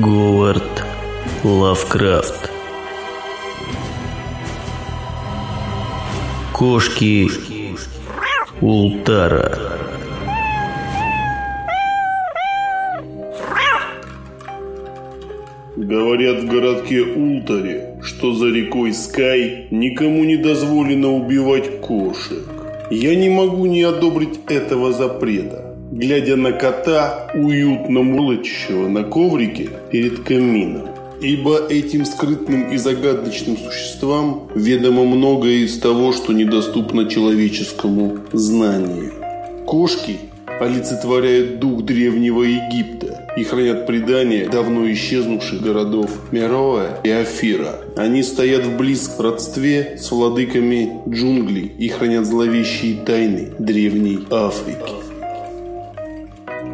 Говард Лавкрафт. Кошки Ултара. Говорят в городке Ултаре, что за рекой Скай никому не дозволено убивать кошек. Я не могу не одобрить этого запрета, глядя на кота, уютно мулочащего на коврике перед камином. Ибо этим скрытным и загадочным существам ведомо многое из того, что недоступно человеческому знанию. Кошки олицетворяют дух древнего Египта и хранят предания давно исчезнувших городов Мероя и Афира. Они стоят в близком родстве с владыками джунглей и хранят зловещие тайны древней Африки.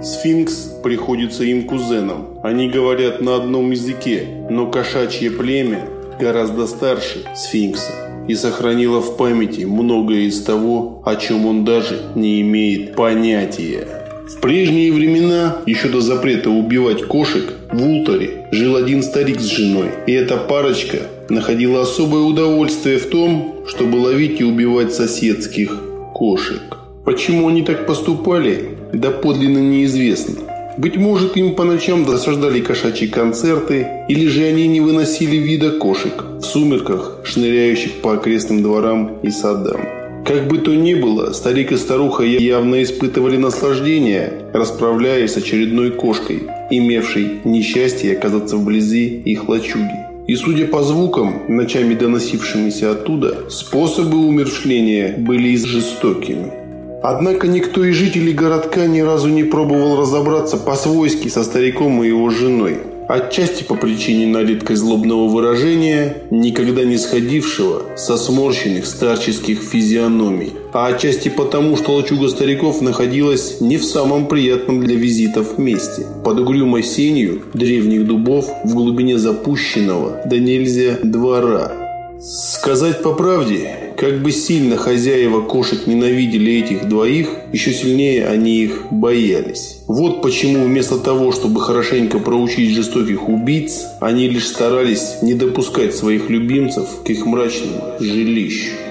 Сфинкс приходится им кузеном. Они говорят на одном языке, но кошачье племя гораздо старше сфинкса и сохранило в памяти многое из того, о чем он даже не имеет понятия. В прежние времена, еще до запрета убивать кошек, в Ултаре жил один старик с женой, и эта парочка находила особое удовольствие в том, чтобы ловить и убивать соседских кошек. Почему они так поступали, доподлинно неизвестно. Быть может, им по ночам досаждали кошачьи концерты, или же они не выносили вида кошек в сумерках, шныряющих по окрестным дворам и садам. Как бы то ни было, старик и старуха явно испытывали наслаждение, расправляясь с очередной кошкой, имевшей несчастье оказаться вблизи их лачуги. И судя по звукам, ночами доносившимися оттуда, способы умершления были жестокими. Однако никто из жителей городка ни разу не пробовал разобраться по-свойски со стариком и его женой. Отчасти по причине налиткой злобного выражения, никогда не сходившего со сморщенных старческих физиономий. А отчасти потому, что лачуга стариков находилась не в самом приятном для визитов месте. Под угрюмой сенью древних дубов в глубине запущенного, да нельзя, двора. Сказать по правде, как бы сильно хозяева кошек ненавидели этих двоих, еще сильнее они их боялись. Вот почему вместо того, чтобы хорошенько проучить жестоких убийц, они лишь старались не допускать своих любимцев к их мрачному жилищу.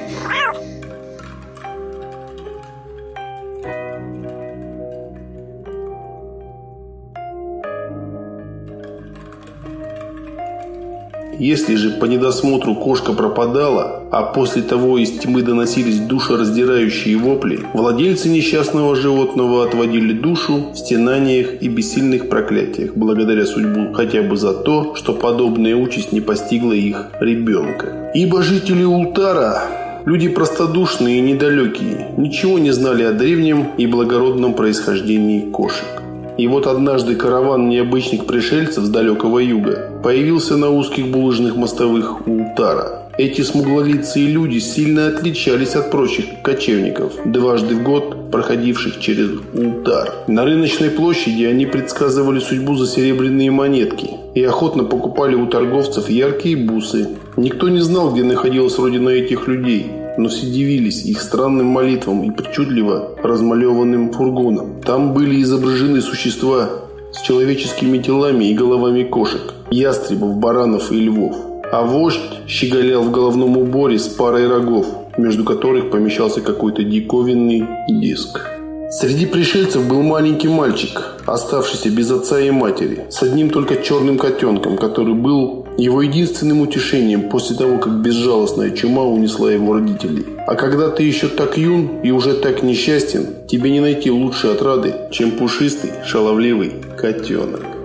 Если же по недосмотру кошка пропадала, а после того из тьмы доносились душераздирающие вопли, владельцы несчастного животного отводили душу в стенаниях и бессильных проклятиях, благодаря судьбу хотя бы за то, что подобная участь не постигла их ребенка. Ибо жители Ултара Люди простодушные и недалекие, ничего не знали о древнем и благородном происхождении кошек. И вот однажды караван необычных пришельцев с далекого юга появился на узких булыжных мостовых у Утара. Эти смуглолицые люди сильно отличались от прочих кочевников, дважды в год проходивших через Ултар. На рыночной площади они предсказывали судьбу за серебряные монетки и охотно покупали у торговцев яркие бусы. Никто не знал, где находилась родина этих людей, но все дивились их странным молитвам и причудливо размалеванным фургоном. Там были изображены существа с человеческими телами и головами кошек, ястребов, баранов и львов. А вождь щеголял в головном уборе с парой рогов, между которых помещался какой-то диковинный диск. Среди пришельцев был маленький мальчик, оставшийся без отца и матери, с одним только черным котенком, который был его единственным утешением после того, как безжалостная чума унесла его родителей. А когда ты еще так юн и уже так несчастен, тебе не найти лучшей отрады, чем пушистый, шаловливый котенок.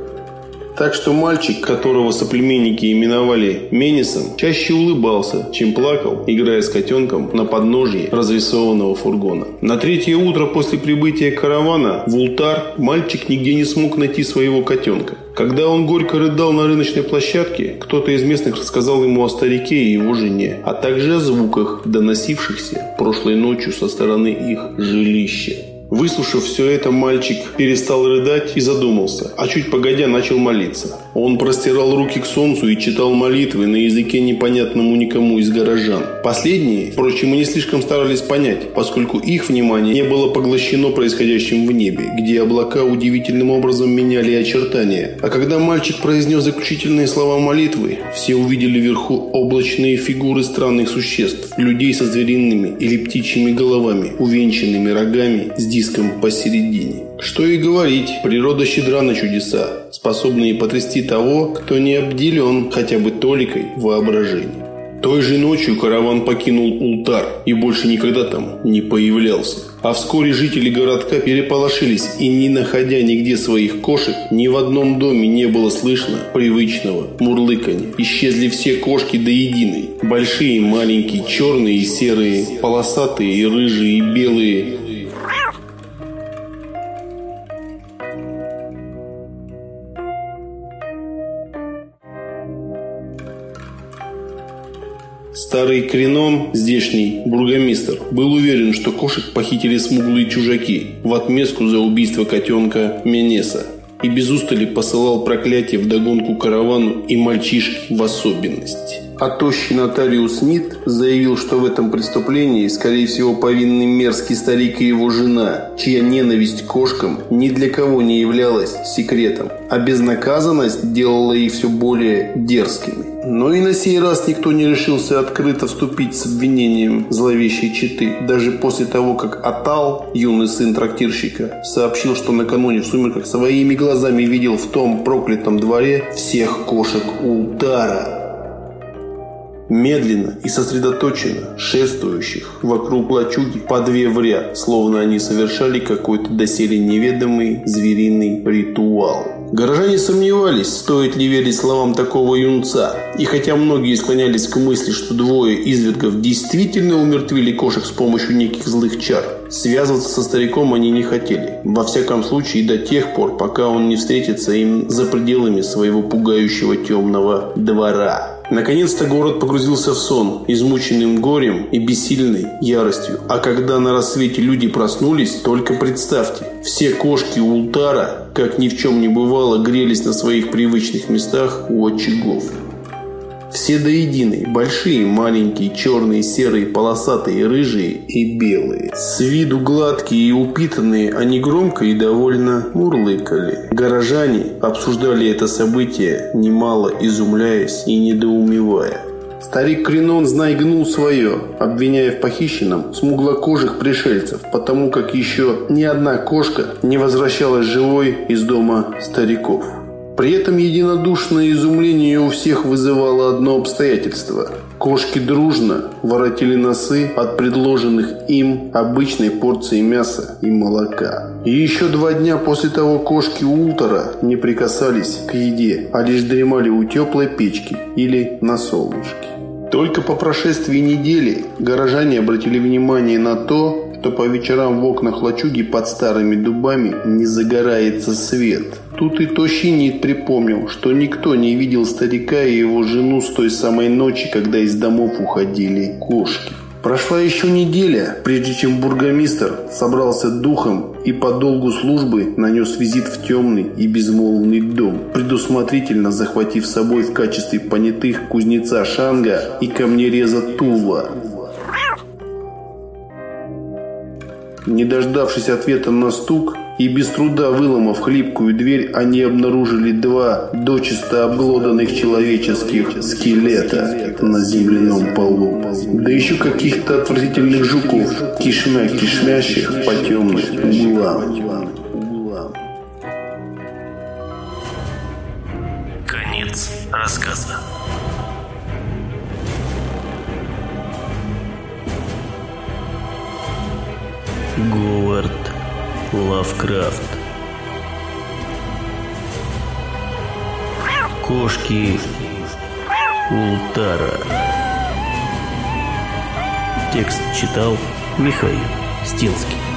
Так что мальчик, которого соплеменники именовали Менисом, чаще улыбался, чем плакал, играя с котенком на подножье разрисованного фургона. На третье утро после прибытия каравана в Ултар мальчик нигде не смог найти своего котенка. Когда он горько рыдал на рыночной площадке, кто-то из местных рассказал ему о старике и его жене, а также о звуках, доносившихся прошлой ночью со стороны их жилища. Выслушав все это, мальчик перестал рыдать и задумался, а чуть погодя начал молиться. Он простирал руки к солнцу и читал молитвы на языке непонятному никому из горожан. Последние, впрочем, и не слишком старались понять, поскольку их внимание не было поглощено происходящим в небе, где облака удивительным образом меняли очертания. А когда мальчик произнес заключительные слова молитвы, все увидели вверху облачные фигуры странных существ, людей со звериными или птичьими головами, увенчанными рогами с диском посередине. Что и говорить, природа щедра на чудеса, способные потрясти того, кто не обделен хотя бы толикой воображения. Той же ночью караван покинул Ултар и больше никогда там не появлялся. А вскоре жители городка переполошились и, не находя нигде своих кошек, ни в одном доме не было слышно привычного мурлыканья. Исчезли все кошки до единой. Большие, маленькие, черные и серые, полосатые и рыжие и белые, Старый Кренон, здешний бургомистр, был уверен, что кошек похитили смуглые чужаки в отместку за убийство котенка Менеса и без устали посылал проклятие вдогонку каравану и мальчишке в особенности. А тощий нотариус Нит заявил, что в этом преступлении, скорее всего, повинны мерзкий старик и его жена, чья ненависть к кошкам ни для кого не являлась секретом, а безнаказанность делала их все более дерзкими. Но и на сей раз никто не решился открыто вступить с обвинением зловещей читы. Даже после того, как Атал, юный сын трактирщика, сообщил, что накануне в сумерках своими глазами видел в том проклятом дворе всех кошек Ултара. Медленно и сосредоточенно шествующих вокруг лачуги по две в ряд, словно они совершали какой-то доселе неведомый звериный ритуал. Горожане сомневались, стоит ли верить словам такого юнца. И хотя многие склонялись к мысли, что двое извергов действительно умертвили кошек с помощью неких злых чар, связываться со стариком они не хотели. Во всяком случае, до тех пор, пока он не встретится им за пределами своего пугающего темного двора. Наконец-то город погрузился в сон, измученным горем и бессильной яростью. А когда на рассвете люди проснулись, только представьте, все кошки Ултара, как ни в чем не бывало, грелись на своих привычных местах у очагов. Все до единой, большие, маленькие, черные, серые, полосатые, рыжие и белые. С виду гладкие и упитанные, они громко и довольно мурлыкали. Горожане обсуждали это событие, немало изумляясь и недоумевая. Старик Кринон, знай, гнул свое, обвиняя в похищенном смуглокожих пришельцев, потому как еще ни одна кошка не возвращалась живой из дома стариков. При этом единодушное изумление у всех вызывало одно обстоятельство. Кошки дружно воротили носы от предложенных им обычной порции мяса и молока. И еще два дня после того кошки Ултера не прикасались к еде, а лишь дремали у теплой печки или на солнышке. Только по прошествии недели горожане обратили внимание на то, что по вечерам в окнах лачуги под старыми дубами не загорается свет. Тут и тощий Нит припомнил, что никто не видел старика и его жену с той самой ночи, когда из домов уходили кошки. Прошла еще неделя, прежде чем бургомистр собрался духом и по долгу службы нанес визит в темный и безмолвный дом, предусмотрительно захватив с собой в качестве понятых кузнеца Шанга и камнереза Тува. Не дождавшись ответа на стук и без труда выломав хлипкую дверь, они обнаружили два дочисто обглоданных человеческих скелета на земляном полу. Да еще каких-то отвратительных жуков, кишмя кишмящих по темным углам. Конец рассказа. Лавкрафт. Кошки Ултара. Текст читал Михаил Стинский